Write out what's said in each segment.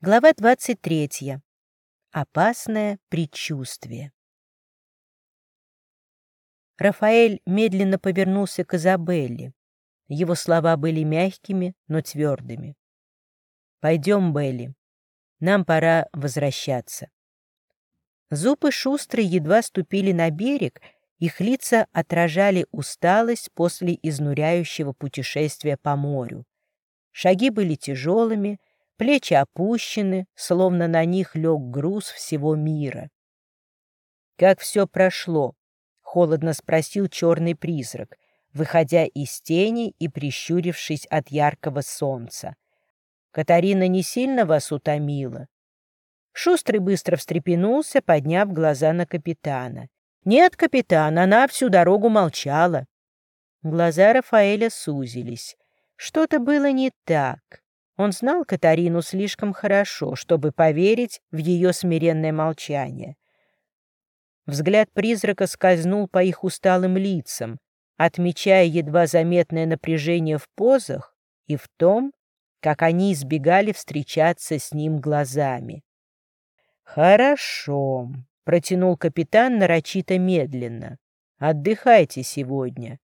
Глава 23. Опасное предчувствие. Рафаэль медленно повернулся к Изабелле. Его слова были мягкими, но твердыми. «Пойдем, Белли. Нам пора возвращаться». Зубы шустрые едва ступили на берег, их лица отражали усталость после изнуряющего путешествия по морю. Шаги были тяжелыми, Плечи опущены, словно на них лег груз всего мира. «Как все прошло?» — холодно спросил черный призрак, выходя из тени и прищурившись от яркого солнца. «Катарина не сильно вас утомила?» Шустрый быстро встрепенулся, подняв глаза на капитана. «Нет, капитан, она всю дорогу молчала». Глаза Рафаэля сузились. Что-то было не так. Он знал Катарину слишком хорошо, чтобы поверить в ее смиренное молчание. Взгляд призрака скользнул по их усталым лицам, отмечая едва заметное напряжение в позах и в том, как они избегали встречаться с ним глазами. «Хорошо», — протянул капитан нарочито медленно. «Отдыхайте сегодня,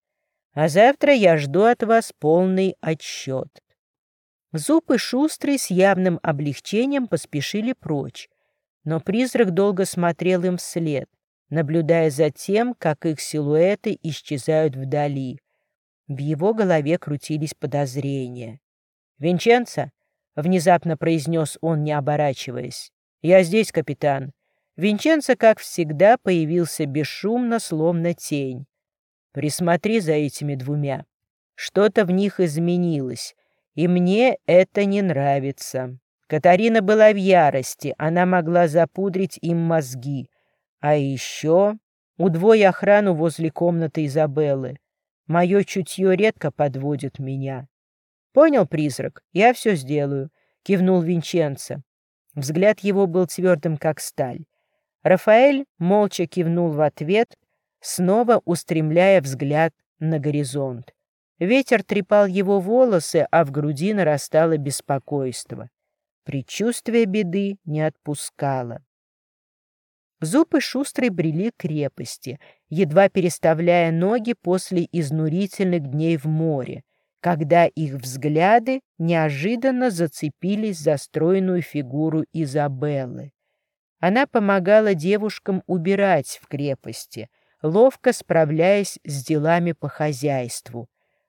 а завтра я жду от вас полный отчет». Зуб и Шустрый с явным облегчением поспешили прочь, но призрак долго смотрел им вслед, наблюдая за тем, как их силуэты исчезают вдали. В его голове крутились подозрения. «Винченцо?» — внезапно произнес он, не оборачиваясь. «Я здесь, капитан». Винченцо, как всегда, появился бесшумно, словно тень. «Присмотри за этими двумя. Что-то в них изменилось» И мне это не нравится. Катарина была в ярости, она могла запудрить им мозги. А еще удвой охрану возле комнаты Изабеллы. Мое чутье редко подводит меня. Понял, призрак? Я все сделаю, кивнул Винченцо. Взгляд его был твердым, как сталь. Рафаэль молча кивнул в ответ, снова устремляя взгляд на горизонт. Ветер трепал его волосы, а в груди нарастало беспокойство. Предчувствие беды не отпускало. Зубы шустрой брели крепости, едва переставляя ноги после изнурительных дней в море, когда их взгляды неожиданно зацепились за стройную фигуру Изабеллы. Она помогала девушкам убирать в крепости, ловко справляясь с делами по хозяйству,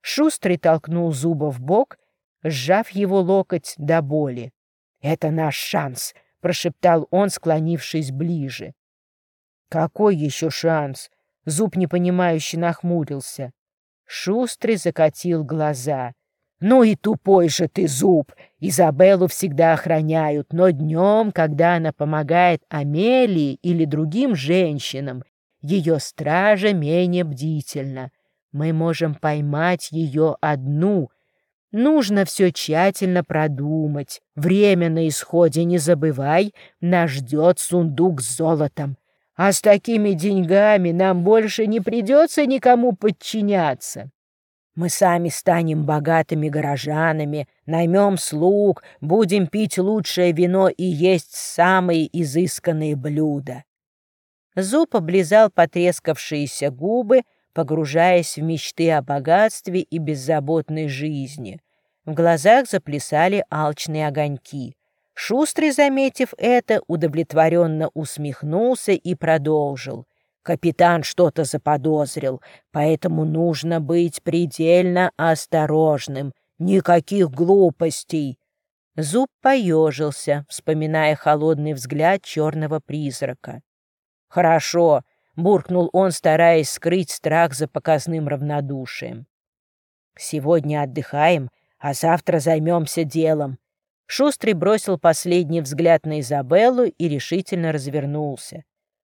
Шустрый толкнул Зуба в бок, сжав его локоть до боли. «Это наш шанс», — прошептал он, склонившись ближе. «Какой еще шанс?» — Зуб непонимающе нахмурился. Шустрый закатил глаза. «Ну и тупой же ты, Зуб! Изабеллу всегда охраняют, но днем, когда она помогает Амелии или другим женщинам, ее стража менее бдительна. Мы можем поймать ее одну. Нужно все тщательно продумать. Время на исходе, не забывай, нас ждет сундук с золотом. А с такими деньгами нам больше не придется никому подчиняться. Мы сами станем богатыми горожанами, наймем слуг, будем пить лучшее вино и есть самые изысканные блюда. Зуб облизал потрескавшиеся губы, погружаясь в мечты о богатстве и беззаботной жизни. В глазах заплясали алчные огоньки. Шустрый, заметив это, удовлетворенно усмехнулся и продолжил. Капитан что-то заподозрил, поэтому нужно быть предельно осторожным. Никаких глупостей. Зуб поежился, вспоминая холодный взгляд черного призрака. «Хорошо, буркнул он, стараясь скрыть страх за показным равнодушием. «Сегодня отдыхаем, а завтра займемся делом». Шустрый бросил последний взгляд на Изабеллу и решительно развернулся.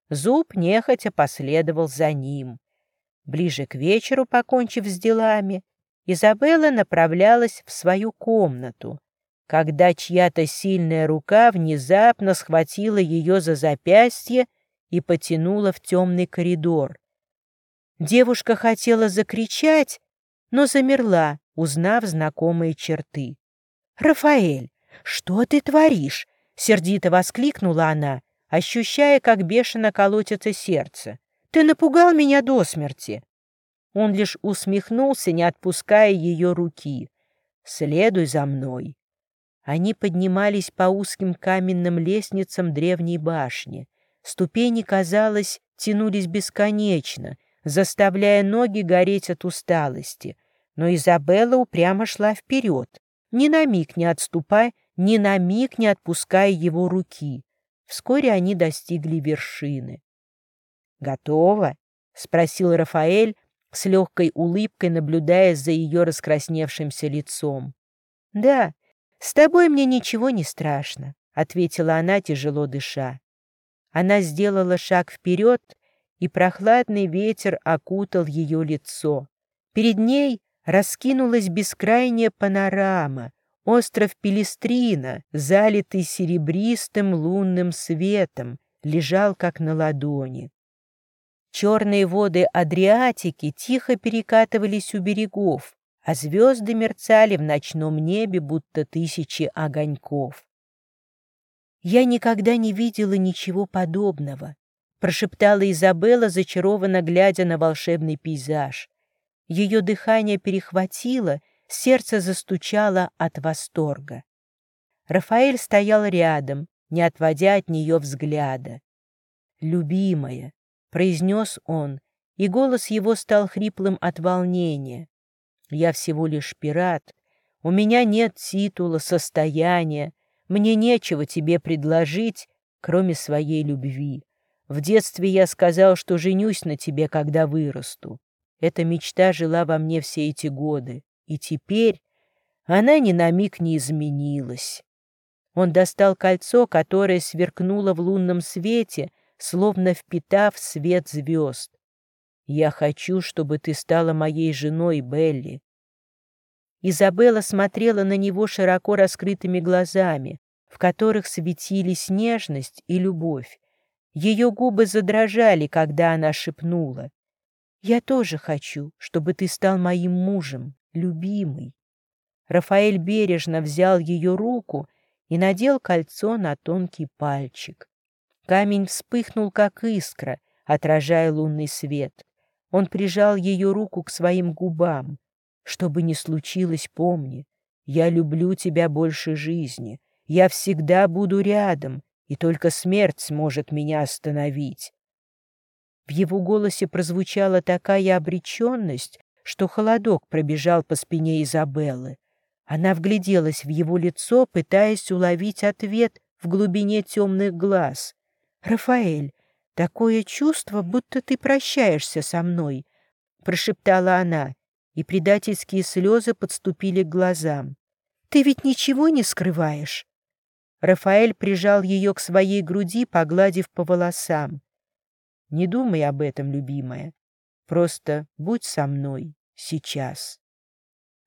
Зуб нехотя последовал за ним. Ближе к вечеру, покончив с делами, Изабелла направлялась в свою комнату, когда чья-то сильная рука внезапно схватила ее за запястье и потянула в темный коридор. Девушка хотела закричать, но замерла, узнав знакомые черты. «Рафаэль, что ты творишь?» — сердито воскликнула она, ощущая, как бешено колотится сердце. «Ты напугал меня до смерти!» Он лишь усмехнулся, не отпуская ее руки. «Следуй за мной!» Они поднимались по узким каменным лестницам древней башни. Ступени, казалось, тянулись бесконечно, заставляя ноги гореть от усталости. Но Изабелла упрямо шла вперед, ни на миг не отступая, ни на миг не отпуская его руки. Вскоре они достигли вершины. «Готово?» — спросил Рафаэль, с легкой улыбкой наблюдая за ее раскрасневшимся лицом. «Да, с тобой мне ничего не страшно», — ответила она, тяжело дыша. Она сделала шаг вперед, и прохладный ветер окутал ее лицо. Перед ней раскинулась бескрайняя панорама, остров Пелестрина, залитый серебристым лунным светом, лежал как на ладони. Черные воды Адриатики тихо перекатывались у берегов, а звезды мерцали в ночном небе, будто тысячи огоньков. «Я никогда не видела ничего подобного», — прошептала Изабелла, зачарованно глядя на волшебный пейзаж. Ее дыхание перехватило, сердце застучало от восторга. Рафаэль стоял рядом, не отводя от нее взгляда. «Любимая», — произнес он, и голос его стал хриплым от волнения. «Я всего лишь пират, у меня нет титула, состояния, мне нечего тебе предложить, кроме своей любви. В детстве я сказал, что женюсь на тебе, когда вырасту. Эта мечта жила во мне все эти годы, и теперь она ни на миг не изменилась. Он достал кольцо, которое сверкнуло в лунном свете, словно впитав свет звезд. «Я хочу, чтобы ты стала моей женой, Белли». Изабелла смотрела на него широко раскрытыми глазами, в которых светились нежность и любовь. Ее губы задрожали, когда она шепнула. Я тоже хочу, чтобы ты стал моим мужем, любимый. Рафаэль бережно взял ее руку и надел кольцо на тонкий пальчик. Камень вспыхнул, как искра, отражая лунный свет. Он прижал ее руку к своим губам. «Что бы ни случилось, помни, я люблю тебя больше жизни. Я всегда буду рядом, и только смерть сможет меня остановить. В его голосе прозвучала такая обреченность, что холодок пробежал по спине Изабеллы. Она вгляделась в его лицо, пытаясь уловить ответ в глубине темных глаз. «Рафаэль, такое чувство, будто ты прощаешься со мной», — прошептала она, и предательские слезы подступили к глазам. «Ты ведь ничего не скрываешь?» Рафаэль прижал ее к своей груди, погладив по волосам. Не думай об этом, любимая. Просто будь со мной сейчас.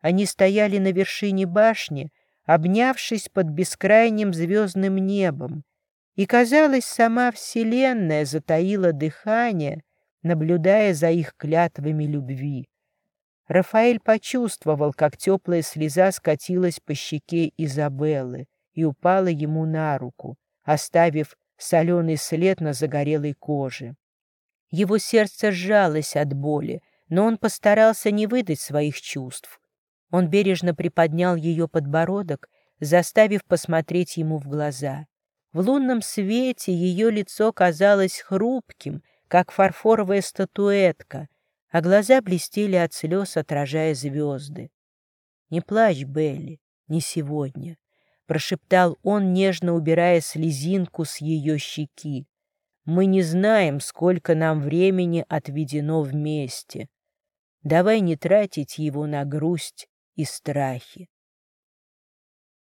Они стояли на вершине башни, обнявшись под бескрайним звездным небом, и, казалось, сама Вселенная затаила дыхание, наблюдая за их клятвами любви. Рафаэль почувствовал, как теплая слеза скатилась по щеке Изабеллы и упала ему на руку, оставив соленый след на загорелой коже. Его сердце сжалось от боли, но он постарался не выдать своих чувств. Он бережно приподнял ее подбородок, заставив посмотреть ему в глаза. В лунном свете ее лицо казалось хрупким, как фарфоровая статуэтка, а глаза блестели от слез, отражая звезды. «Не плачь, Белли, не сегодня», — прошептал он, нежно убирая слезинку с ее щеки. Мы не знаем, сколько нам времени отведено вместе. Давай не тратить его на грусть и страхи.